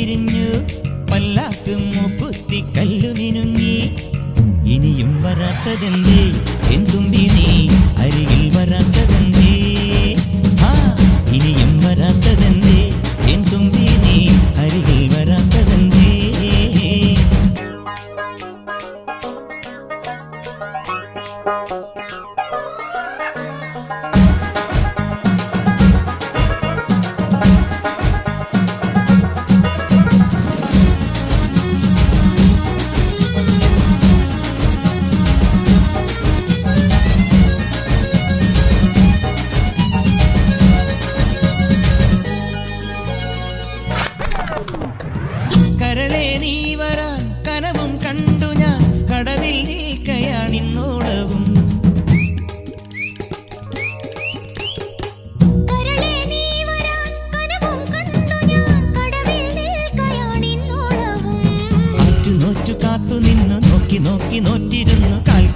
തിരിഞ്ഞു പല്ലാക്ക് മൂക്കുത്തി കല്ലു നിനുങ്ങി. ഇനിയും വരാത്തതെന്തേ? എന്തും നീ അരികിൽ വരാത്തതെന്തേ?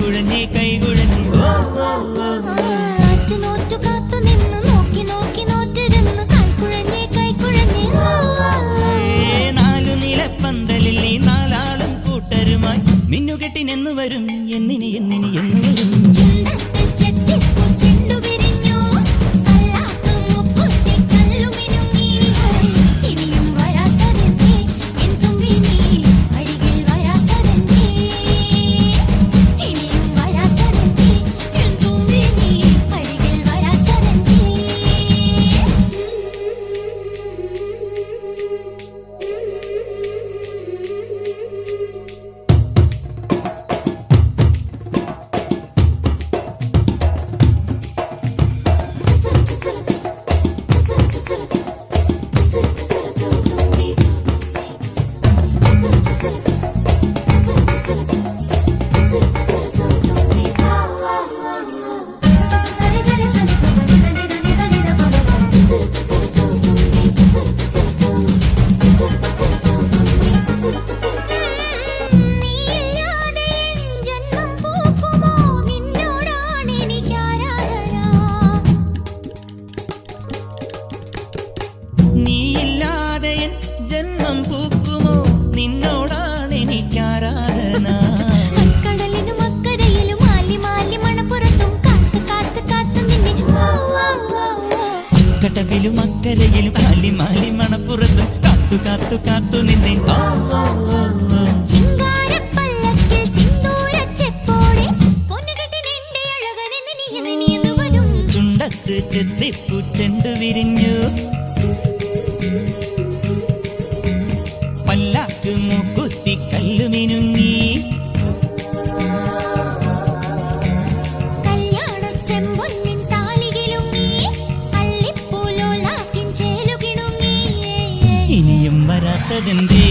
குழந்தை கைகுழ കട്ടവിലും അക്കരയിലും അലിമാലി മണപ്പുറത്തും കാത്തു കാത്തു കാത്തു നിന്നെ. than thee.